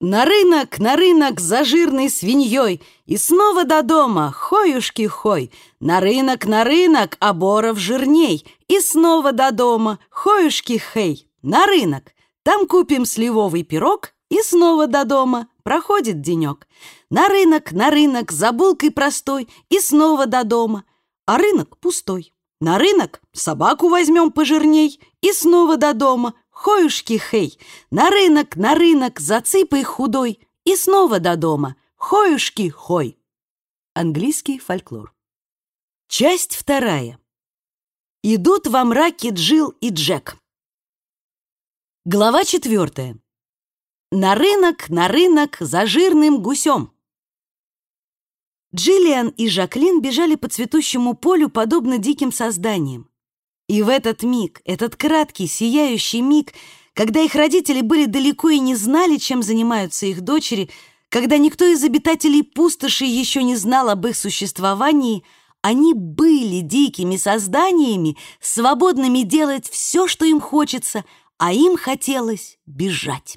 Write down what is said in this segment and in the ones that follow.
На рынок, на рынок за жирной свиньей. И снова до дома, хоюшки хой. На рынок, на рынок, а боров жирней. И снова до дома, хоюшки хей. На рынок, там купим сливовый пирог И снова до дома, проходит денек. На рынок, на рынок, за булкой простой. И снова до дома, а рынок пустой. На рынок собаку возьмем пожирней. И снова до дома, Хоюшки хей, на рынок, на рынок, за цыпой худой и снова до дома. Хоюшки хой. Английский фольклор. Часть вторая. Идут во мраке Джил и Джек. Глава четвертая. На рынок, на рынок за жирным гусем. Джиллиан и Жаклин бежали по цветущему полю, подобно диким созданиям. И в этот миг, этот краткий, сияющий миг, когда их родители были далеко и не знали, чем занимаются их дочери, когда никто из обитателей пустоши еще не знал об их существовании, они были дикими созданиями, свободными делать все, что им хочется, а им хотелось бежать.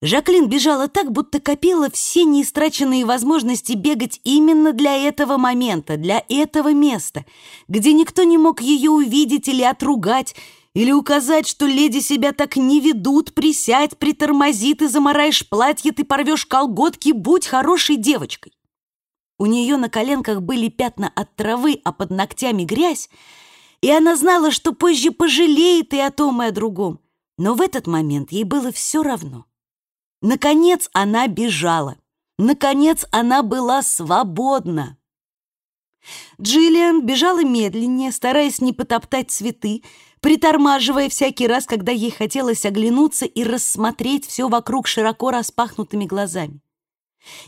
Жаклин бежала так, будто копила все неистраченные возможности бегать именно для этого момента, для этого места, где никто не мог ее увидеть или отругать, или указать, что леди себя так не ведут, присядь, притормози, ты замараешь платье, ты порвешь колготки, будь хорошей девочкой. У нее на коленках были пятна от травы, а под ногтями грязь, и она знала, что позже пожалеет и о том, и о другом. Но в этот момент ей было все равно. Наконец она бежала. Наконец она была свободна. Джиллиан бежала медленнее, стараясь не потоптать цветы, притормаживая всякий раз, когда ей хотелось оглянуться и рассмотреть все вокруг широко распахнутыми глазами.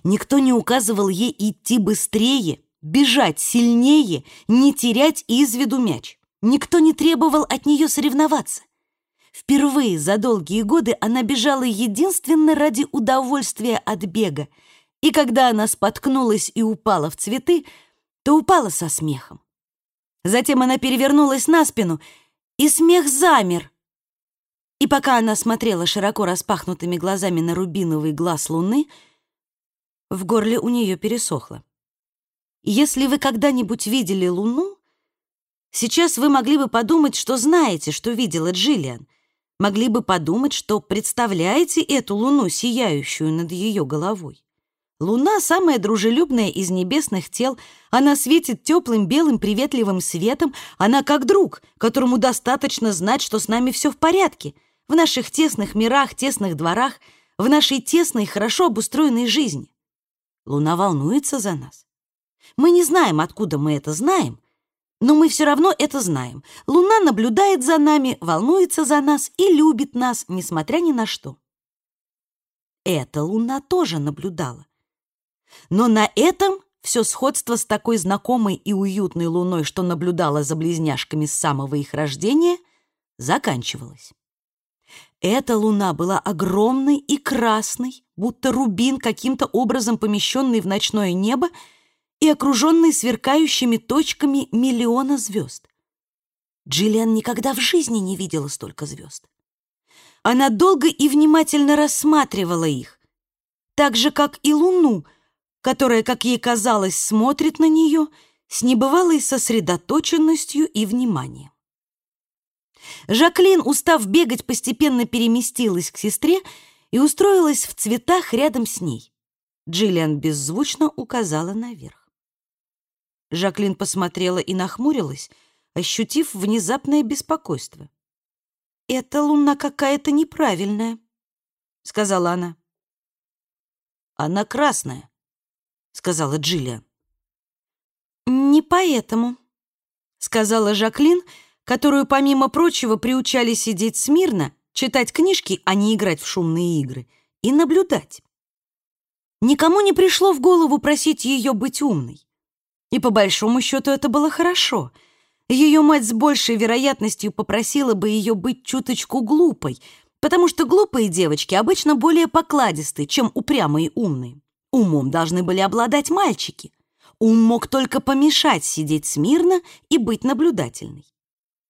Никто не указывал ей идти быстрее, бежать сильнее, не терять из виду мяч. Никто не требовал от нее соревноваться. Впервые за долгие годы она бежала единственно ради удовольствия от бега, и когда она споткнулась и упала в цветы, то упала со смехом. Затем она перевернулась на спину, и смех замер. И пока она смотрела широко распахнутыми глазами на рубиновый глаз луны, в горле у нее пересохло. Если вы когда-нибудь видели луну, сейчас вы могли бы подумать, что знаете, что видела Джиллиан — могли бы подумать, что представляете эту луну, сияющую над ее головой. Луна — самая дружелюбная из небесных тел. Она светит теплым, белым, приветливым светом. Она как друг, которому достаточно знать, что с нами все в порядке. В наших тесных мирах, тесных дворах, в нашей тесной, хорошо обустроенной жизни. Луна волнуется за нас. Мы не знаем, откуда мы это знаем, но мы все равно это знаем. Луна наблюдает за нами, волнуется за нас и любит нас, несмотря ни на что. Эта луна тоже наблюдала. Но на этом все сходство с такой знакомой и уютной луной, что наблюдала за близняшками с самого их рождения, заканчивалось. Эта луна была огромной и красной, будто рубин, каким-то образом помещенный в ночное небо, и окруженный сверкающими точками миллиона звезд. Джиллиан никогда в жизни не видела столько звезд. Она долго и внимательно рассматривала их, так же, как и Луну, которая, как ей казалось, смотрит на нее с небывалой сосредоточенностью и вниманием. Жаклин, устав бегать, постепенно переместилась к сестре и устроилась в цветах рядом с ней. Джиллиан беззвучно указала наверх. Жаклин посмотрела и нахмурилась, ощутив внезапное беспокойство. «Эта луна какая-то неправильная», — сказала она. «Она красная», — сказала Джиллиан. «Не поэтому», — сказала Жаклин, которую, помимо прочего, приучали сидеть смирно, читать книжки, а не играть в шумные игры, и наблюдать. Никому не пришло в голову просить ее быть умной. И по большому счету это было хорошо. Ее мать с большей вероятностью попросила бы ее быть чуточку глупой, потому что глупые девочки обычно более покладисты, чем упрямые и умные. Умом должны были обладать мальчики. Ум мог только помешать сидеть смирно и быть наблюдательной.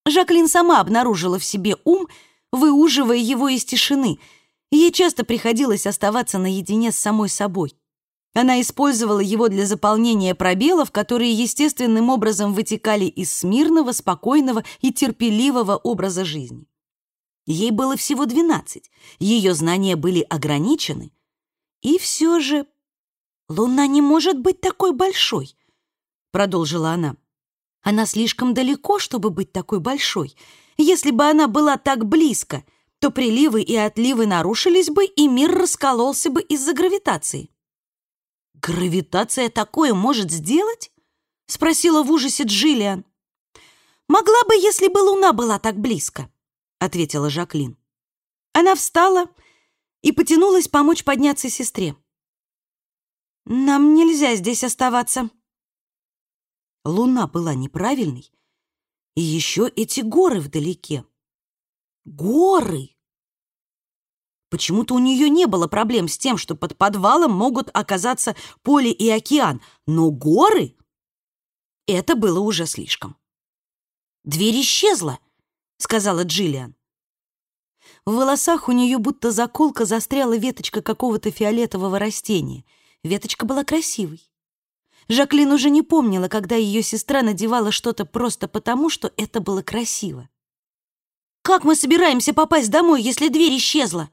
Жаклин сама обнаружила в себе ум, выуживая его из тишины, Ей часто приходилось оставаться наедине с самой собой. Она использовала его для заполнения пробелов, которые естественным образом вытекали из смирного, спокойного и терпеливого образа жизни. Ей было всего 12, ее знания были ограничены. И все же «Луна не может быть такой большой», — продолжила она. «Она слишком далеко, чтобы быть такой большой. Если бы она была так близко, то приливы и отливы нарушились бы, и мир раскололся бы из-за гравитации». «Гравитация такое может сделать?» — спросила в ужасе Джиллиан. «Могла бы, если бы Луна была так близко», — ответила Жаклин. Она встала и потянулась помочь подняться сестре. «Нам нельзя здесь оставаться». Луна была неправильной, и еще эти горы вдалеке. Горы! Почему-то у нее не было проблем с тем, что под подвалом могут оказаться поле и океан, но горы — это было уже слишком. «Дверь исчезла», — сказала Джиллиан. В волосах у нее будто заколка застряла веточка какого-то фиолетового растения. Веточка была красивой. Жаклин уже не помнила, когда ее сестра надевала что-то просто потому, что это было красиво. «Как мы собираемся попасть домой, если дверь исчезла?»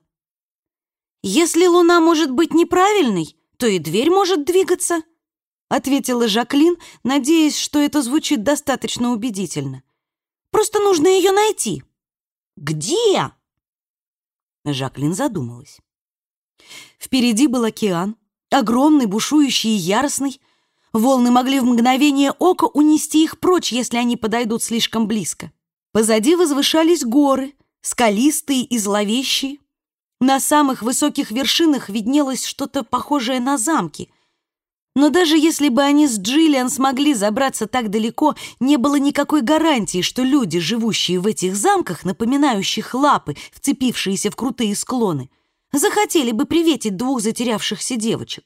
«Если луна может быть неправильной, то и дверь может двигаться», ответила Жаклин, надеясь, что это звучит достаточно убедительно. «Просто нужно ее найти». «Где?» Жаклин задумалась. Впереди был океан, огромный, бушующий и яростный. Волны могли в мгновение ока унести их прочь, если они подойдут слишком близко. Позади возвышались горы, скалистые и зловещие. На самых высоких вершинах виднелось что-то похожее на замки. Но даже если бы они с Джиллиан смогли забраться так далеко, не было никакой гарантии, что люди, живущие в этих замках, напоминающих лапы, вцепившиеся в крутые склоны, захотели бы приветить двух затерявшихся девочек.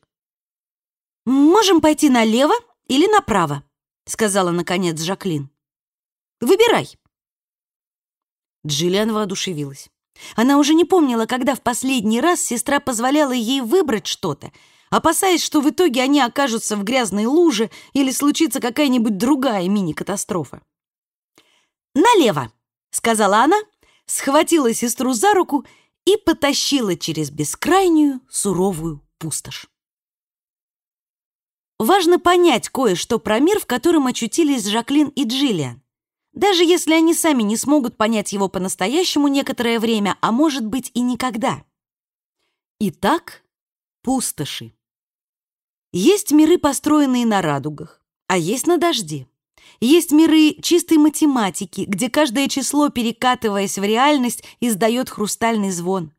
«Можем пойти налево или направо», — сказала, наконец, Жаклин. «Выбирай». Джиллиан воодушевилась. Она уже не помнила, когда в последний раз сестра позволяла ей выбрать что-то, опасаясь, что в итоге они окажутся в грязной луже или случится какая-нибудь другая мини-катастрофа. «Налево!» — сказала она, схватила сестру за руку и потащила через бескрайнюю суровую пустошь. Важно понять кое-что про мир, в котором очутились Жаклин и Джиллиан даже если они сами не смогут понять его по-настоящему некоторое время, а может быть и никогда. Итак, пустоши. Есть миры, построенные на радугах, а есть на дожде. Есть миры чистой математики, где каждое число, перекатываясь в реальность, издает хрустальный звон.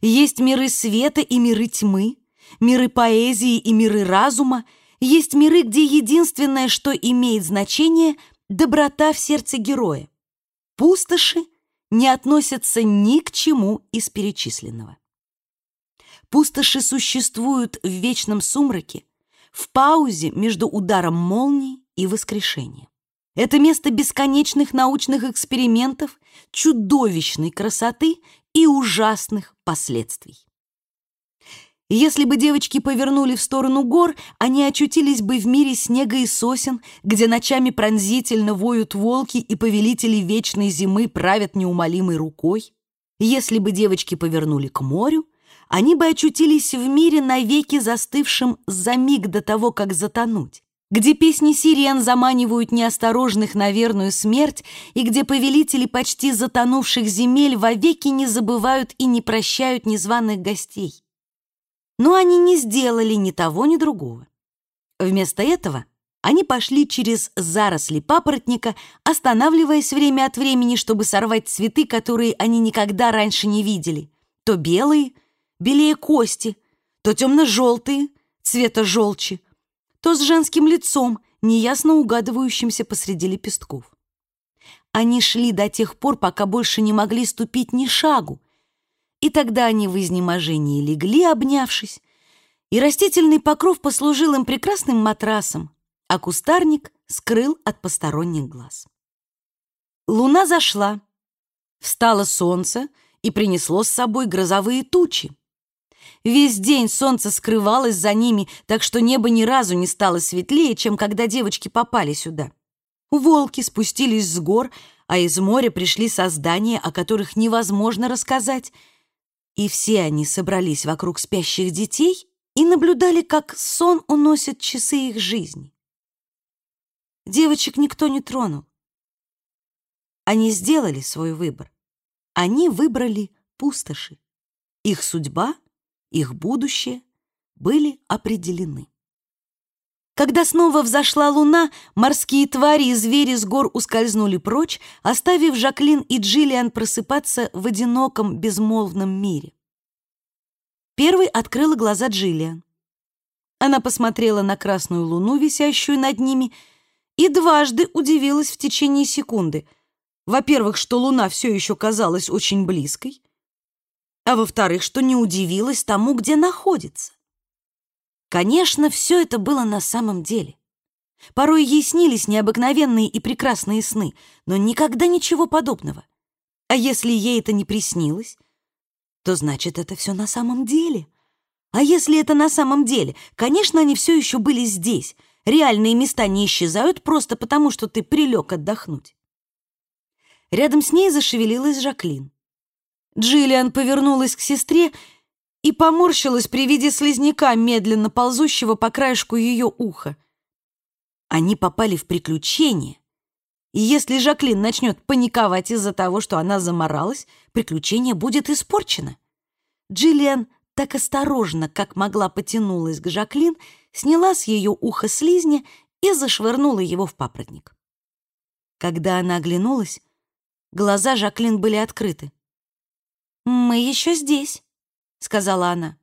Есть миры света и миры тьмы, миры поэзии и миры разума, есть миры, где единственное, что имеет значение — доброта в сердце героя. Пустоши не относятся ни к чему из перечисленного. Пустоши существуют в вечном сумраке, в паузе между ударом молнии и воскрешением. Это место бесконечных научных экспериментов, чудовищной красоты и ужасных последствий. Если бы девочки повернули в сторону гор, они очутились бы в мире снега и сосен, где ночами пронзительно воют волки и повелители вечной зимы правят неумолимой рукой. Если бы девочки повернули к морю, они бы очутились в мире навеки застывшим за миг до того, как затонуть, где песни сирен заманивают неосторожных на верную смерть и где повелители почти затонувших земель вовеки не забывают и не прощают незваных гостей. Но они не сделали ни того, ни другого. Вместо этого они пошли через заросли папоротника, останавливаясь время от времени, чтобы сорвать цветы, которые они никогда раньше не видели. То белые, белее кости, то темно-желтые, цвета желчи, то с женским лицом, неясно угадывающимся посреди лепестков. Они шли до тех пор, пока больше не могли ступить ни шагу, и тогда они в изнеможении легли, обнявшись, и растительный покров послужил им прекрасным матрасом, а кустарник скрыл от посторонних глаз. Луна зашла, встало солнце, и принесло с собой грозовые тучи. Весь день солнце скрывалось за ними, так что небо ни разу не стало светлее, чем когда девочки попали сюда. Волки спустились с гор, а из моря пришли создания, о которых невозможно рассказать. И все они собрались вокруг спящих детей и наблюдали, как сон уносит часы их жизни. Девочек никто не тронул. Они сделали свой выбор. Они выбрали пустоши. Их судьба, их будущее были определены. Когда снова взошла луна, морские твари и звери с гор ускользнули прочь, оставив Жаклин и Джиллиан просыпаться в одиноком безмолвном мире. Первой открыла глаза Джиллиан. Она посмотрела на красную луну, висящую над ними, и дважды удивилась в течение секунды. Во-первых, что луна все еще казалась очень близкой, а во-вторых, что не удивилась тому, где находится. Конечно, все это было на самом деле. Порой ей снились необыкновенные и прекрасные сны, но никогда ничего подобного. А если ей это не приснилось, то значит, это все на самом деле. А если это на самом деле, конечно, они все еще были здесь. Реальные места не исчезают просто потому, что ты прилег отдохнуть. Рядом с ней зашевелилась Жаклин. Джиллиан повернулась к сестре и поморщилась при виде слизняка, медленно ползущего по краешку ее уха. Они попали в приключение. И если Жаклин начнет паниковать из-за того, что она заморалась, приключение будет испорчено. Джиллиан так осторожно, как могла, потянулась к Жаклин, сняла с ее уха слизня и зашвырнула его в папоротник. Когда она оглянулась, глаза Жаклин были открыты. «Мы еще здесь», — сказала она.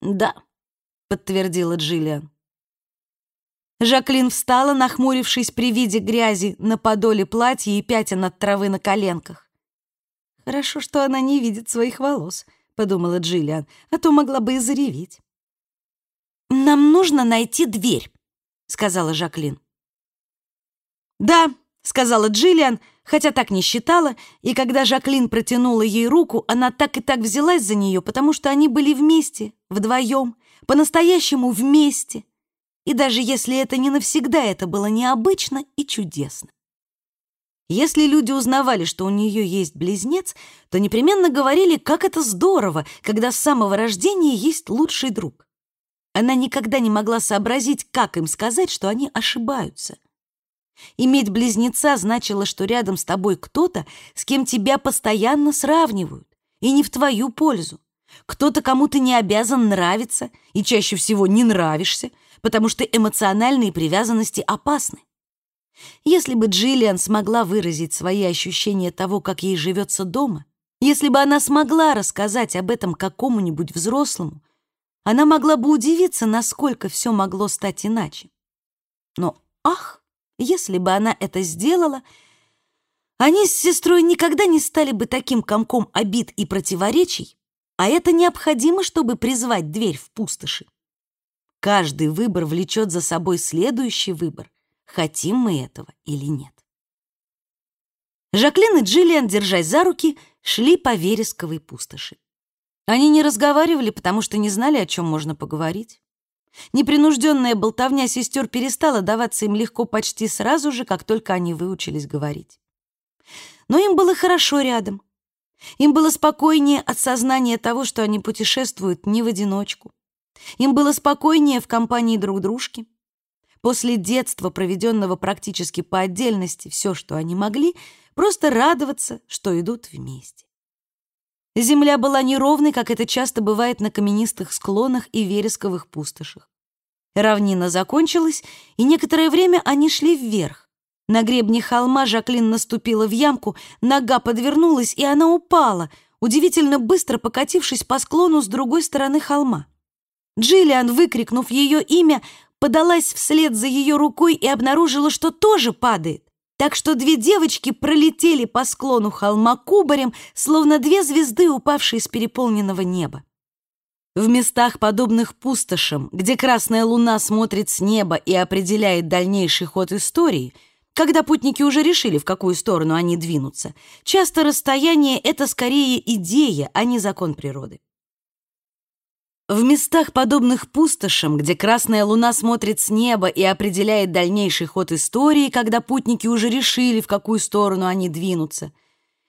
«Да», — подтвердила Джиллиан. Жаклин встала, нахмурившись при виде грязи на подоле платья и пятен от травы на коленках. «Хорошо, что она не видит своих волос», — подумала Джиллиан, «а то могла бы и зареветь». «Нам нужно найти дверь», — сказала Жаклин. «Да», — сказала Джиллиан, хотя так не считала, и когда Жаклин протянула ей руку, она так и так взялась за нее, потому что они были вместе, вдвоем, по-настоящему вместе. И даже если это не навсегда, это было необычно и чудесно. Если люди узнавали, что у нее есть близнец, то непременно говорили, как это здорово, когда с самого рождения есть лучший друг. Она никогда не могла сообразить, как им сказать, что они ошибаются — Иметь близнеца значило, что рядом с тобой кто-то, с кем тебя постоянно сравнивают, и не в твою пользу. Кто-то, кому ты не обязан нравиться, и чаще всего не нравишься, потому что эмоциональные привязанности опасны. Если бы Джиллиан смогла выразить свои ощущения того, как ей живется дома, если бы она смогла рассказать об этом какому-нибудь взрослому, она могла бы удивиться, насколько все могло стать иначе. Но, ах, если бы она это сделала, они с сестрой никогда не стали бы таким комком обид и противоречий, а это необходимо, чтобы призвать дверь в пустоши. Каждый выбор влечет за собой следующий выбор, хотим мы этого или нет. Жаклин и Джиллиан, держась за руки, шли по вересковой пустоши. Они не разговаривали, потому что не знали, о чем можно поговорить. Непринужденная болтовня сестер перестала даваться им легко почти сразу же, как только они выучились говорить. Но им было хорошо рядом. Им было спокойнее от сознания того, что они путешествуют не в одиночку. Им было спокойнее в компании друг дружки. После детства, проведенного практически по отдельности, все, что они могли, просто радоваться, что идут вместе. Земля была неровной, как это часто бывает на каменистых склонах и вересковых пустошах. Равнина закончилась, и некоторое время они шли вверх. На гребне холма Жаклин наступила в ямку, нога подвернулась, и она упала, удивительно быстро покатившись по склону с другой стороны холма. Джиллиан, выкрикнув ее имя, подалась вслед за ее рукой и обнаружила, что тоже падает так что две девочки пролетели по склону холма кубарем, словно две звезды, упавшие с переполненного неба. В местах, подобных пустошам, где красная луна смотрит с неба и определяет дальнейший ход истории, когда путники уже решили, в какую сторону они двинутся, часто расстояние — это скорее идея, а не закон природы. В местах, подобных пустошам, где красная луна смотрит с неба и определяет дальнейший ход истории, когда путники уже решили, в какую сторону они двинутся,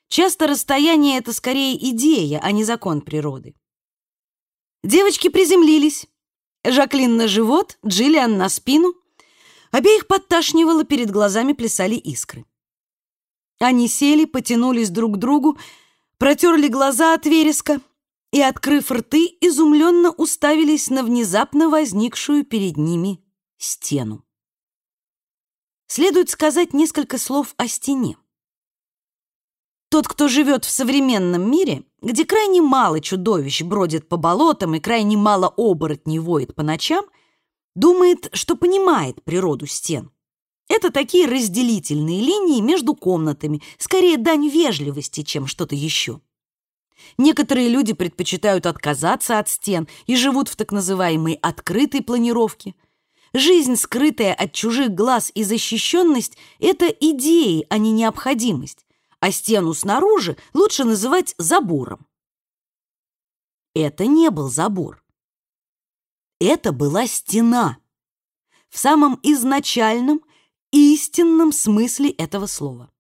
часто расстояние — это скорее идея, а не закон природы. Девочки приземлились. Жаклин на живот, Джиллиан на спину. Обеих подташнивало, перед глазами плясали искры. Они сели, потянулись друг к другу, протерли глаза от вереска и, открыв рты, изумленно уставились на внезапно возникшую перед ними стену. Следует сказать несколько слов о стене. Тот, кто живет в современном мире, где крайне мало чудовищ бродит по болотам и крайне мало оборотней воет по ночам, думает, что понимает природу стен. Это такие разделительные линии между комнатами, скорее дань вежливости, чем что-то еще. Некоторые люди предпочитают отказаться от стен и живут в так называемой открытой планировке. Жизнь, скрытая от чужих глаз и защищенность – это идеи, а не необходимость а стену снаружи лучше называть забором. Это не был забор. Это была стена. В самом изначальном, истинном смысле этого слова.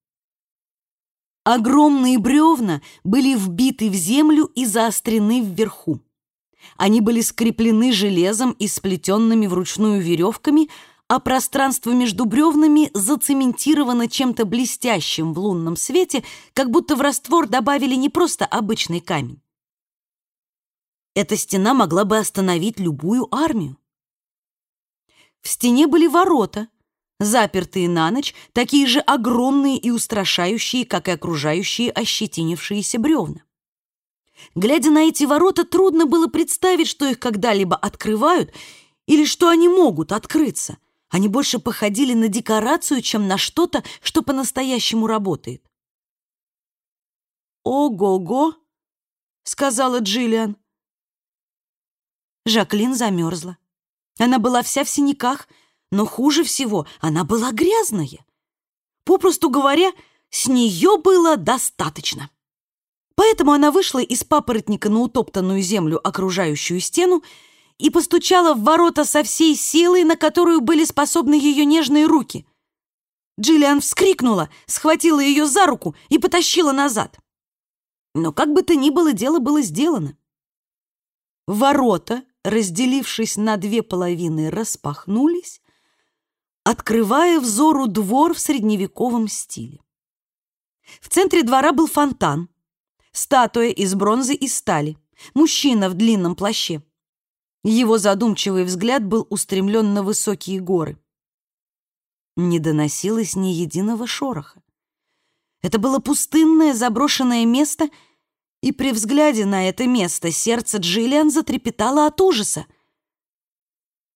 Огромные бревна были вбиты в землю и заострены вверху. Они были скреплены железом и сплетенными вручную веревками, а пространство между бревнами зацементировано чем-то блестящим в лунном свете, как будто в раствор добавили не просто обычный камень. Эта стена могла бы остановить любую армию. В стене были ворота, запертые на ночь, такие же огромные и устрашающие, как и окружающие ощетинившиеся бревна. Глядя на эти ворота, трудно было представить, что их когда-либо открывают или что они могут открыться. Они больше походили на декорацию, чем на что-то, что по-настоящему работает. «Ого-го!» — сказала Джиллиан. Жаклин замерзла. Она была вся в синяках, но хуже всего она была грязная. Попросту говоря, с нее было достаточно. Поэтому она вышла из папоротника на утоптанную землю, окружающую стену, и постучала в ворота со всей силой, на которую были способны ее нежные руки. Джиллиан вскрикнула, схватила ее за руку и потащила назад. Но как бы то ни было, дело было сделано. Ворота, разделившись на две половины, распахнулись, открывая взору двор в средневековом стиле. В центре двора был фонтан, статуя из бронзы и стали, мужчина в длинном плаще. Его задумчивый взгляд был устремлен на высокие горы. Не доносилось ни единого шороха. Это было пустынное заброшенное место, и при взгляде на это место сердце Джиллиан затрепетало от ужаса.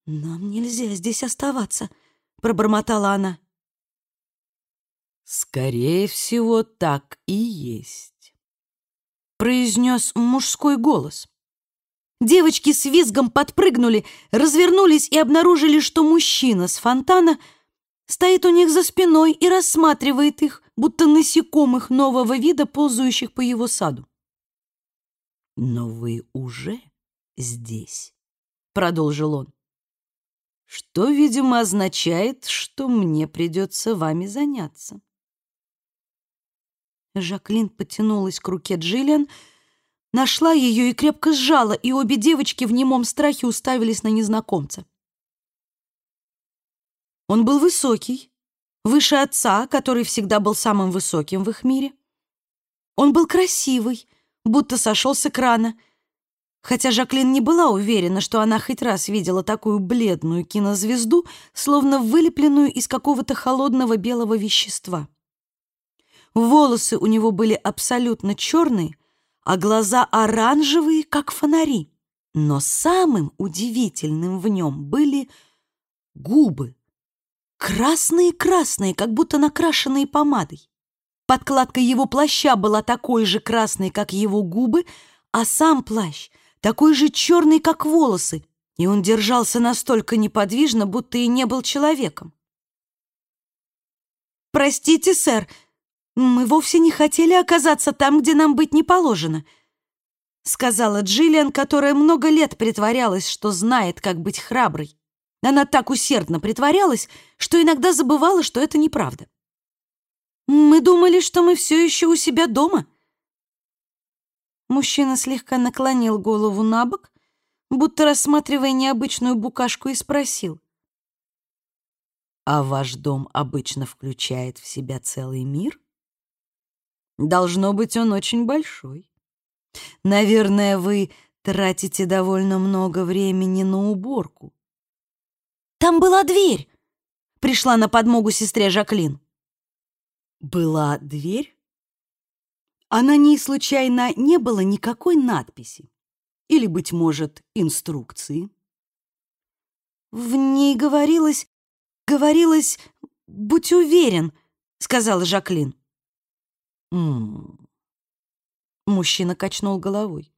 «Нам нельзя здесь оставаться», — пробормотала она. «Скорее всего, так и есть», — произнес мужской голос. Девочки с визгом подпрыгнули, развернулись и обнаружили, что мужчина с фонтана стоит у них за спиной и рассматривает их, будто насекомых нового вида, ползающих по его саду. «Но вы уже здесь», — продолжил он, «что, видимо, означает, что мне придется вами заняться». Жаклин потянулась к руке Джиллиан, — Нашла ее и крепко сжала, и обе девочки в немом страхе уставились на незнакомца. Он был высокий, выше отца, который всегда был самым высоким в их мире. Он был красивый, будто сошел с экрана, хотя Жаклин не была уверена, что она хоть раз видела такую бледную кинозвезду, словно вылепленную из какого-то холодного белого вещества. Волосы у него были абсолютно черные, а глаза оранжевые, как фонари. Но самым удивительным в нем были губы. Красные-красные, как будто накрашенные помадой. Подкладка его плаща была такой же красной, как его губы, а сам плащ такой же черный, как волосы, и он держался настолько неподвижно, будто и не был человеком. «Простите, сэр, мы вовсе не хотели оказаться там, где нам быть не положено», сказала Джиллиан, которая много лет притворялась, что знает, как быть храброй. Она так усердно притворялась, что иногда забывала, что это неправда. «Мы думали, что мы все еще у себя дома». Мужчина слегка наклонил голову на бок, будто рассматривая необычную букашку, и спросил. «А ваш дом обычно включает в себя целый мир? Должно быть, он очень большой. Наверное, вы тратите довольно много времени на уборку. Там была дверь!» Пришла на подмогу сестре Жаклин. Была дверь? А на ней, случайно, не было никакой надписи? Или, быть может, инструкции? В ней говорилось... говорилось... «Будь уверен», — сказала Жаклин. М -м. Мужчина качнул головой.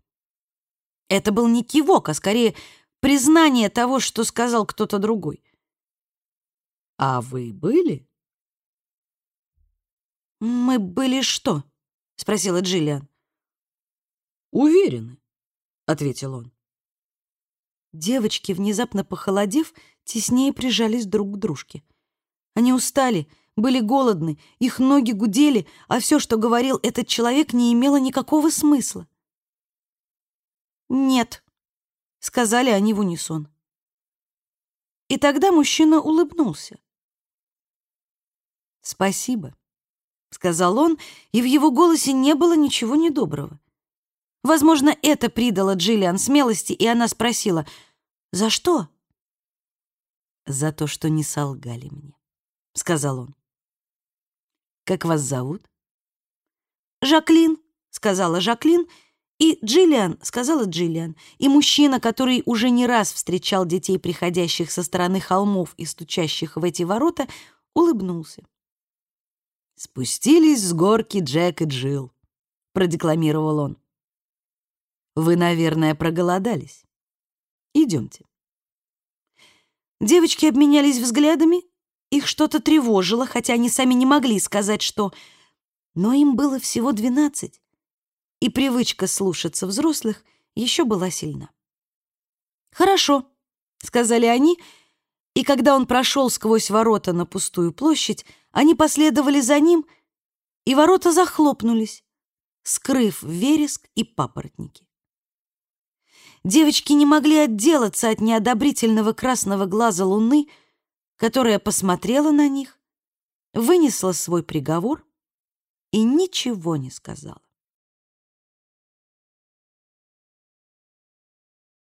Это был не кивок, а скорее признание того, что сказал кто-то другой. «А вы были?» «Мы были что?» — спросила Джиллиан. «Уверены», — ответил он. Девочки, внезапно похолодев, теснее прижались друг к дружке. Они устали, были голодны, их ноги гудели, а все, что говорил этот человек, не имело никакого смысла. «Нет», — сказали они в унисон. И тогда мужчина улыбнулся. «Спасибо», — сказал он, и в его голосе не было ничего недоброго. Возможно, это придало Джиллиан смелости, и она спросила, «За что?» «За то, что не солгали мне», — сказал он. «Как вас зовут?» «Жаклин», — сказала Жаклин, — и Джиллиан, сказала Джиллиан, и мужчина, который уже не раз встречал детей, приходящих со стороны холмов и стучащих в эти ворота, улыбнулся. «Спустились с горки Джек и Джилл», — продекламировал он. «Вы, наверное, проголодались. Идемте». Девочки обменялись взглядами, их что-то тревожило, хотя они сами не могли сказать, что... Но им было всего двенадцать и привычка слушаться взрослых еще была сильна. «Хорошо», — сказали они, и когда он прошел сквозь ворота на пустую площадь, они последовали за ним, и ворота захлопнулись, скрыв вереск и папоротники. Девочки не могли отделаться от неодобрительного красного глаза луны, которая посмотрела на них, вынесла свой приговор и ничего не сказала.